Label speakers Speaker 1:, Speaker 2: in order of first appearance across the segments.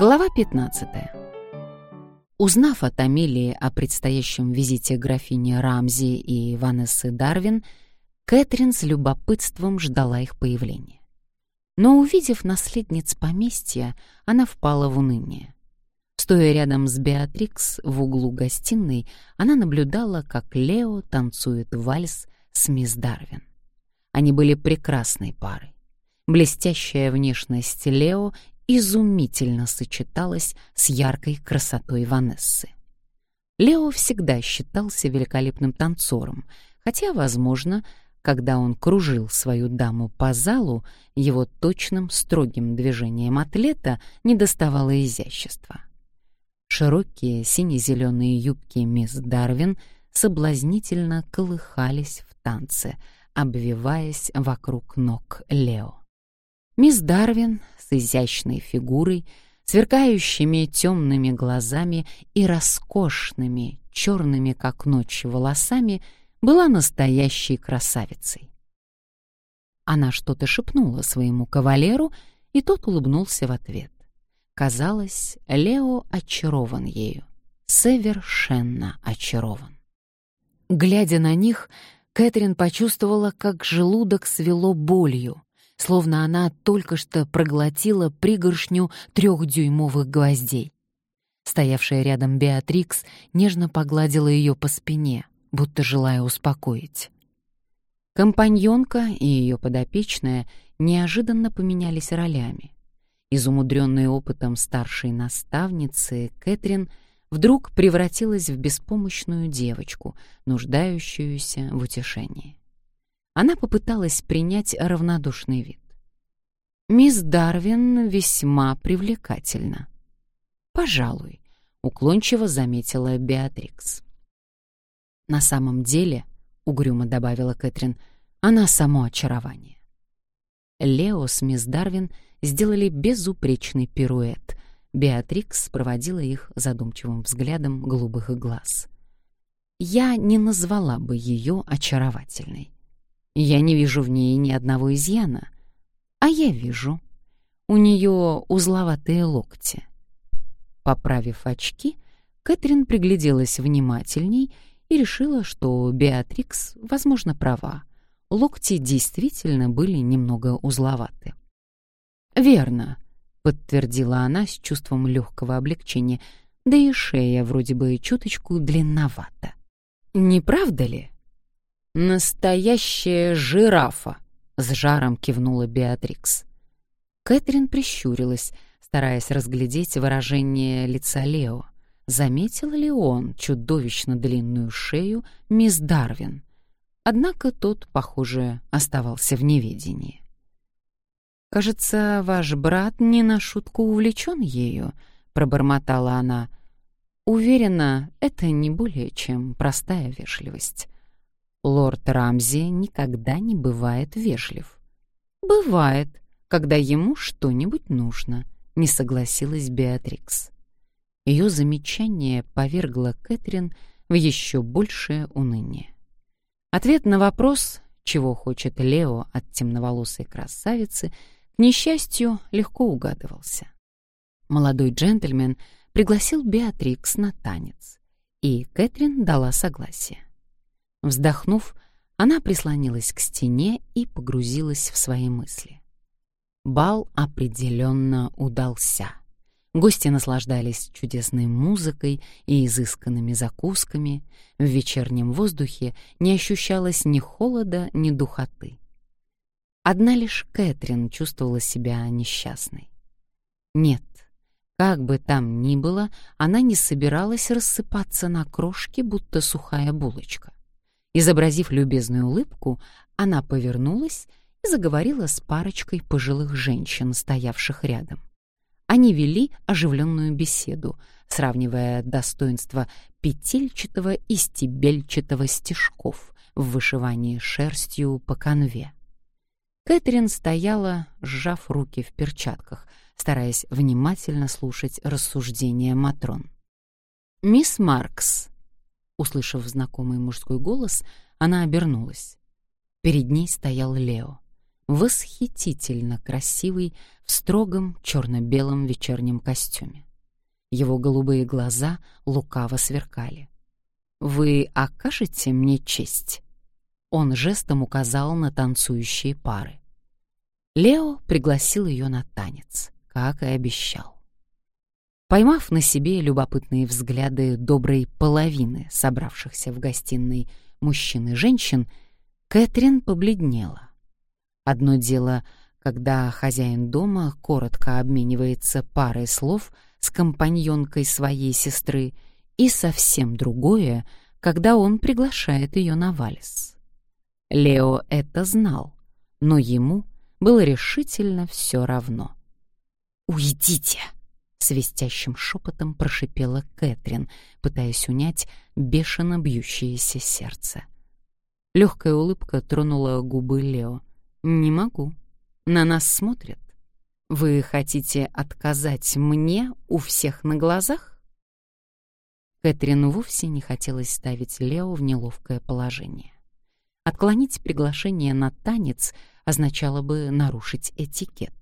Speaker 1: Глава 15. Узнав от Амелии о предстоящем визите графини Рамзи и Ванессы Дарвин, Кэтрин с любопытством ждала их появления. Но, увидев наследниц поместья, она впала в уныние. Стоя рядом с Беатрикс в углу гостиной, она наблюдала, как Лео танцует вальс с мисс Дарвин. Они были прекрасной парой. Блестящая внешность Лео изумительно сочеталась с яркой красотой Ванессы. Лео всегда считался великолепным танцором, хотя, возможно, когда он кружил свою даму по залу, его точным, строгим движением атлета недоставало изящества. Широкие сине-зеленые юбки мисс Дарвин соблазнительно колыхались в танце, обвиваясь вокруг ног Лео. Мисс Дарвин с изящной фигурой, сверкающими темными глазами и роскошными, черными как ночь волосами, была настоящей красавицей. Она что-то шепнула своему кавалеру, и тот улыбнулся в ответ. Казалось, Лео очарован ею, совершенно очарован. Глядя на них, Кэтрин почувствовала, как желудок свело болью, словно она только что проглотила пригоршню трехдюймовых гвоздей. Стоявшая рядом Беатрикс нежно погладила ее по спине, будто желая успокоить. Компаньонка и ее подопечная неожиданно поменялись ролями. Из умудренной опытом старшей наставницы Кэтрин вдруг превратилась в беспомощную девочку, нуждающуюся в утешении. Она попыталась принять равнодушный вид. «Мисс Дарвин весьма привлекательна». «Пожалуй», — уклончиво заметила Беатрикс. «На самом деле», — угрюмо добавила Кэтрин, — «она само очарование». Лео с мисс Дарвин сделали безупречный пируэт. Беатрикс проводила их задумчивым взглядом голубых глаз. «Я не назвала бы ее очаровательной. Я не вижу в ней ни одного изъяна. А я вижу. У нее узловатые локти. Поправив очки, Кэтрин пригляделась внимательней и решила, что Беатрикс, возможно, права. Локти действительно были немного узловаты. «Верно», — подтвердила она с чувством легкого облегчения, да и шея вроде бы чуточку длинновата. «Не правда ли?» «Настоящая жирафа!» — с жаром кивнула Беатрикс. Кэтрин прищурилась, стараясь разглядеть выражение лица Лео. Заметил ли он чудовищно длинную шею мисс Дарвин? Однако тот, похоже, оставался в неведении. «Кажется, ваш брат не на шутку увлечен ею», — пробормотала она. «Уверена, это не более чем простая вежливость». Лорд Рамзи никогда не бывает вежлив. Бывает, когда ему что-нибудь нужно, не согласилась Беатрикс. Ее замечание повергло Кэтрин в еще большее уныние. Ответ на вопрос, чего хочет Лео от темноволосой красавицы, к несчастью, легко угадывался. Молодой джентльмен пригласил Беатрикс на танец, и Кэтрин дала согласие. Вздохнув, она прислонилась к стене и погрузилась в свои мысли. Бал определенно удался. Гости наслаждались чудесной музыкой и изысканными закусками. В вечернем воздухе не ощущалось ни холода, ни духоты. Одна лишь Кэтрин чувствовала себя несчастной. Нет, как бы там ни было, она не собиралась рассыпаться на крошки, будто сухая булочка. Изобразив любезную улыбку, она повернулась и заговорила с парочкой пожилых женщин, стоявших рядом. Они вели оживленную беседу, сравнивая достоинства петельчатого и стебельчатого стежков в вышивании шерстью по конве. Кэтрин стояла, сжав руки в перчатках, стараясь внимательно слушать рассуждения Матрон. «Мисс Маркс», Услышав знакомый мужской голос, она обернулась. Перед ней стоял Лео. восхитительно красивый в строгом черно-белом вечернем костюме. Его голубые глаза лукаво сверкали. «Вы окажете мне честь?» Он жестом указал на танцующие пары. Лео пригласил ее на танец, как и обещал. Поймав на себе любопытные взгляды доброй половины собравшихся в гостиной мужчин и женщин, Кэтрин побледнела. Одно дело, когда хозяин дома коротко обменивается парой слов с компаньонкой своей сестры, и совсем другое, когда он приглашает ее на вальс. Лео это знал, но ему было решительно все равно. «Уйдите!» — свистящим шепотом прошипела Кэтрин, пытаясь унять бешено бьющееся сердце. Легкая улыбка тронула губы Лео. «Не могу. На нас смотрят. Вы хотите отказать мне у всех на глазах?» Кэтрин вовсе не хотелось ставить Лео в неловкое положение. Отклонить приглашение на танец означало бы нарушить этикет.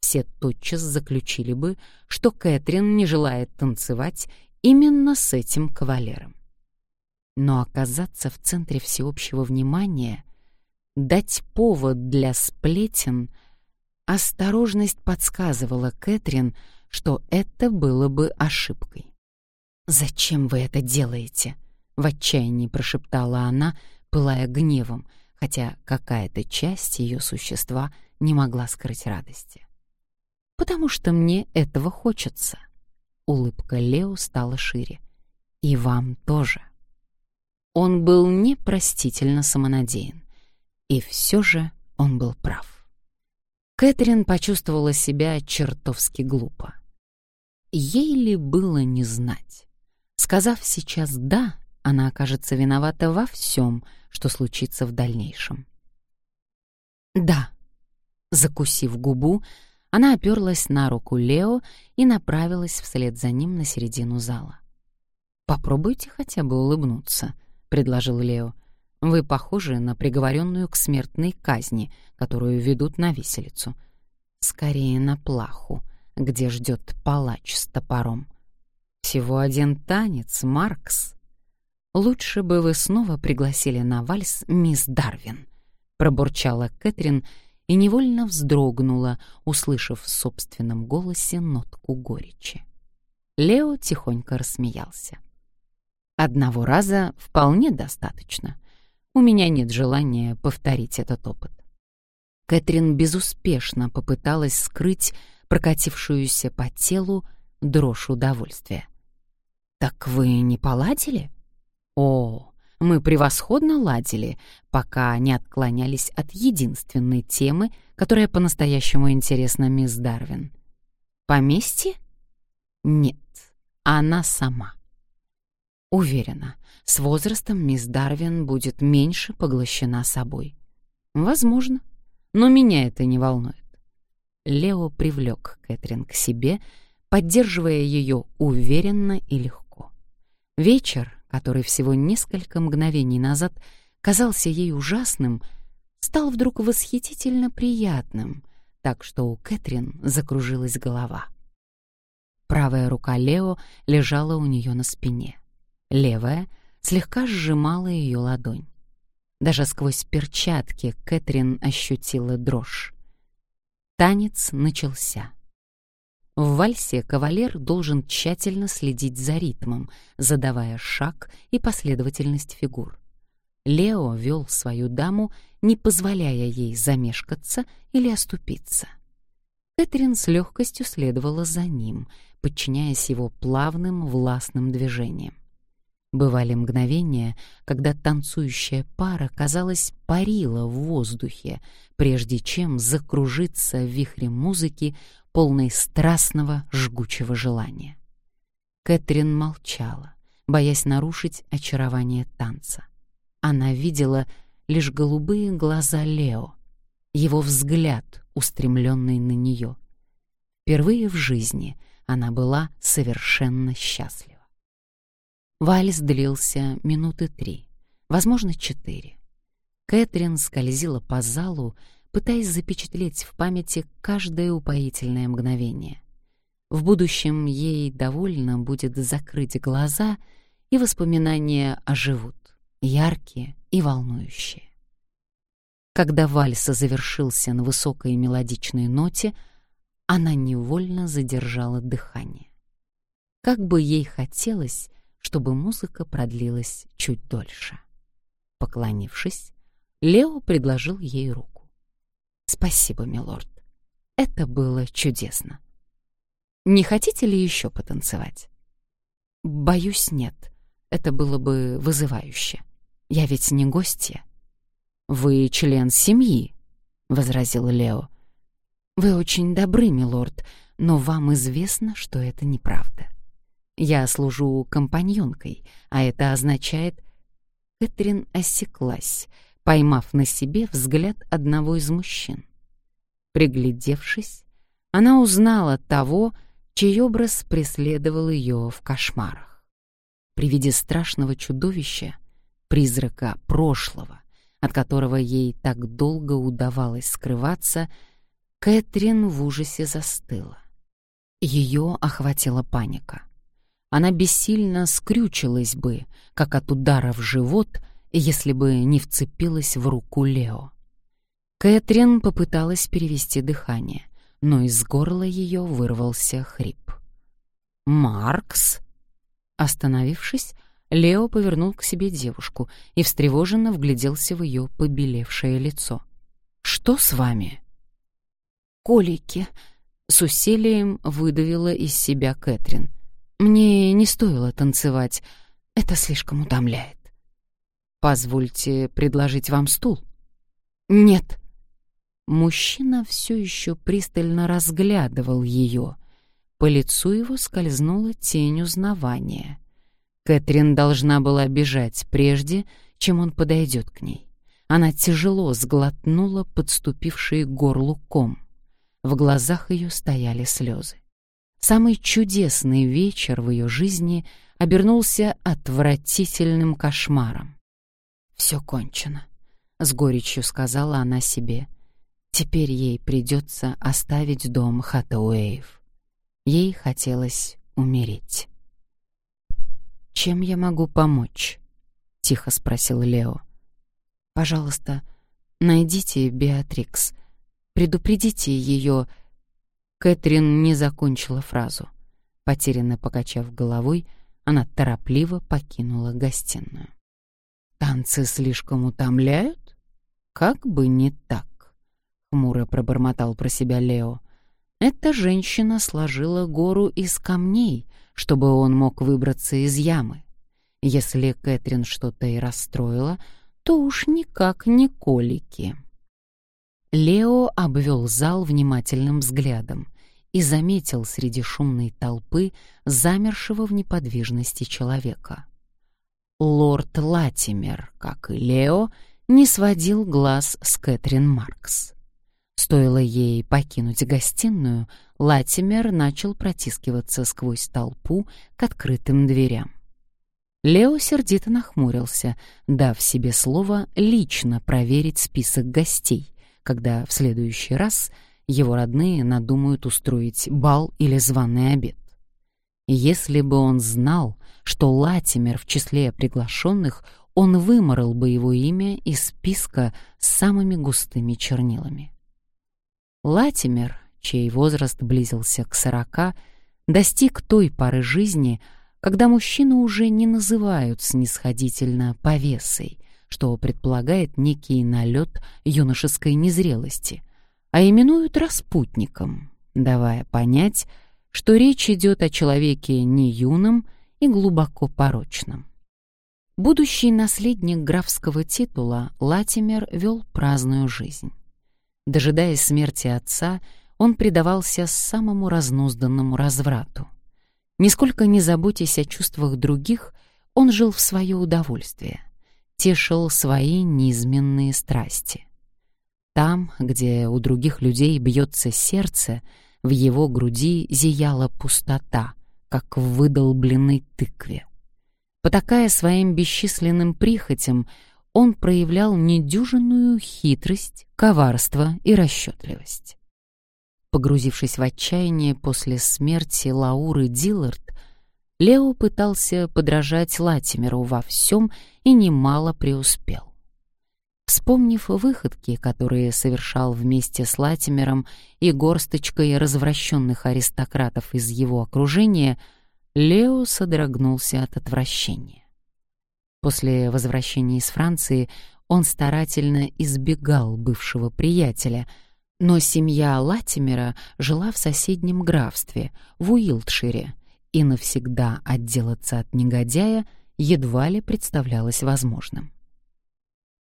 Speaker 1: Все тотчас заключили бы, что Кэтрин не желает танцевать именно с этим кавалером. Но оказаться в центре всеобщего внимания, дать повод для сплетен, осторожность подсказывала Кэтрин, что это было бы ошибкой. «Зачем вы это делаете?» — в отчаянии прошептала она, пылая гневом, хотя какая-то часть ее существа не могла скрыть радости. «Потому что мне этого хочется». Улыбка Лео стала шире. «И вам тоже». Он был непростительно самонадеян. И все же он был прав. Кэтрин почувствовала себя чертовски глупо. Ей ли было не знать? Сказав сейчас «да», она окажется виновата во всем, что случится в дальнейшем. «Да». Закусив губу, она оперлась на руку Лео и направилась вслед за ним на середину зала. «Попробуйте хотя бы улыбнуться», — предложил Лео. «Вы похожи на приговоренную к смертной казни, которую ведут на виселицу. Скорее на плаху, где ждет палач с топором. Всего один танец, Маркс. Лучше бы вы снова пригласили на вальс мисс Дарвин», — пробурчала Кэтрин и невольно вздрогнула, услышав в собственном голосе нотку горечи. Лео тихонько рассмеялся. Одного раза вполне достаточно. У меня нет желания повторить этот опыт. Кэтрин безуспешно попыталась скрыть прокатившуюся по телу дрожь удовольствия. «Так вы не поладили?» «О, мы превосходно ладили, пока не отклонялись от единственной темы, которая по-настоящему интересна мисс Дарвин. Поместье? Нет, она сама. Уверена, с возрастом мисс Дарвин будет меньше поглощена собой. Возможно, но меня это не волнует. Лео привлек Кэтрин к себе, поддерживая ее уверенно и легко. Вечер, который всего несколько мгновений назад казался ей ужасным, стал вдруг восхитительно приятным, так что у Кэтрин закружилась голова. Правая рука Лео лежала у нее на спине — Левая слегка сжимала ее ладонь. Даже сквозь перчатки Кэтрин ощутила дрожь. Танец начался. В вальсе кавалер должен тщательно следить за ритмом, задавая шаг и последовательность фигур. Лео вел свою даму, не позволяя ей замешкаться или оступиться. Кэтрин с легкостью следовала за ним, подчиняясь его плавным властным движениям. Бывали мгновения, когда танцующая пара, казалось, парила в воздухе, прежде чем закружиться в вихре музыки, полной страстного, жгучего желания. Кэтрин молчала, боясь нарушить очарование танца. Она видела лишь голубые глаза Лео, его взгляд, устремленный на нее. Впервые в жизни она была совершенно счастлива. Вальс длился минуты три, возможно, четыре. Кэтрин скользила по залу, пытаясь запечатлеть в памяти каждое упоительное мгновение. В будущем ей довольно будет закрыть глаза, и воспоминания оживут, яркие и волнующие. Когда вальс завершился на высокой мелодичной ноте, она невольно задержала дыхание. Как бы ей хотелось, чтобы музыка продлилась чуть дольше. Поклонившись, Лео предложил ей руку. «Спасибо, милорд. Это было чудесно. Не хотите ли еще потанцевать?» «Боюсь, нет. Это было бы вызывающе. Я ведь не гостья». «Вы член семьи», — возразил Лео. «Вы очень добры, милорд, но вам известно, что это неправда. Я служу компаньонкой, а это означает...» Кэтрин осеклась, поймав на себе взгляд одного из мужчин. Приглядевшись, она узнала того, чей образ преследовал ее в кошмарах. При виде страшного чудовища, призрака прошлого, от которого ей так долго удавалось скрываться, Кэтрин в ужасе застыла. Ее охватила паника она бессильно скрючилась бы, как от удара в живот, если бы не вцепилась в руку Лео. Кэтрин попыталась перевести дыхание, но из горла ее вырвался хрип. «Маркс?» Остановившись, Лео повернул к себе девушку и встревоженно вгляделся в ее побелевшее лицо. «Что с вами?» «Колики», — с усилием выдавила из себя Кэтрин. Мне не стоило танцевать. Это слишком утомляет. Позвольте предложить вам стул. Нет. Мужчина все еще пристально разглядывал ее. По лицу его скользнула тень узнавания. Кэтрин должна была бежать прежде, чем он подойдет к ней. Она тяжело сглотнула подступивший к горлу ком. В глазах ее стояли слезы. Самый чудесный вечер в ее жизни обернулся отвратительным кошмаром. «Все кончено», — с горечью сказала она себе. «Теперь ей придется оставить дом Хатауэев. Ей хотелось умереть». «Чем я могу помочь?» — тихо спросил Лео. «Пожалуйста, найдите Беатрикс. Предупредите ее, — Кэтрин не закончила фразу. Потерянно покачав головой, она торопливо покинула гостиную. «Танцы слишком утомляют? Как бы не так», — хмуро пробормотал про себя Лео. «Эта женщина сложила гору из камней, чтобы он мог выбраться из ямы. Если Кэтрин что-то и расстроила, то уж никак не колики». Лео обвел зал внимательным взглядом и заметил среди шумной толпы замершего в неподвижности человека. Лорд Латимер, как и Лео, не сводил глаз с Кэтрин Маркс. Стоило ей покинуть гостиную, Латимер начал протискиваться сквозь толпу к открытым дверям. Лео сердито нахмурился, дав себе слово лично проверить список гостей, когда в следующий раз его родные надумают устроить бал или званый обед. Если бы он знал, что Латимер в числе приглашенных, он выморал бы его имя из списка самыми густыми чернилами. Латимер, чей возраст близился к сорока, достиг той поры жизни, когда мужчину уже не называют снисходительно повесой, что предполагает некий налет юношеской незрелости, а именуют распутником, давая понять, что речь идет о человеке не юном и глубоко порочном. Будущий наследник графского титула Латимер вел праздную жизнь. Дожидаясь смерти отца, он предавался самому разнузданному разврату. Нисколько не заботясь о чувствах других, он жил в свое удовольствие тешил свои низменные страсти. Там, где у других людей бьется сердце, в его груди зияла пустота, как в выдолбленной тыкве. Потакая своим бесчисленным прихотям, он проявлял недюжинную хитрость, коварство и расчетливость. Погрузившись в отчаяние после смерти Лауры Диллард, Лео пытался подражать Латимеру во всем и немало преуспел. Вспомнив выходки, которые совершал вместе с Латимером и горсточкой развращенных аристократов из его окружения, Лео содрогнулся от отвращения. После возвращения из Франции он старательно избегал бывшего приятеля, но семья Латимера жила в соседнем графстве, в Уилтшире, и навсегда отделаться от негодяя едва ли представлялось возможным.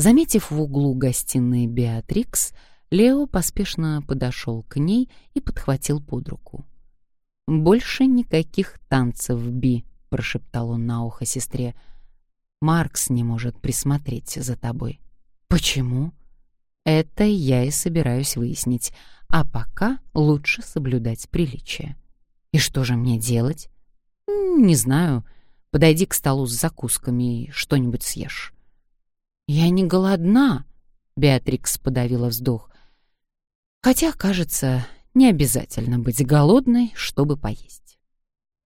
Speaker 1: Заметив в углу гостиной Беатрикс, Лео поспешно подошел к ней и подхватил под руку. «Больше никаких танцев, Би», — прошептал он на ухо сестре. «Маркс не может присмотреть за тобой». «Почему?» «Это я и собираюсь выяснить, а пока лучше соблюдать приличие». «И что же мне делать?» «Не знаю. Подойди к столу с закусками и что-нибудь съешь». «Я не голодна», — Беатрикс подавила вздох. «Хотя, кажется, не обязательно быть голодной, чтобы поесть».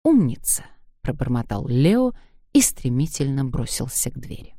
Speaker 1: «Умница», — пробормотал Лео и стремительно бросился к двери.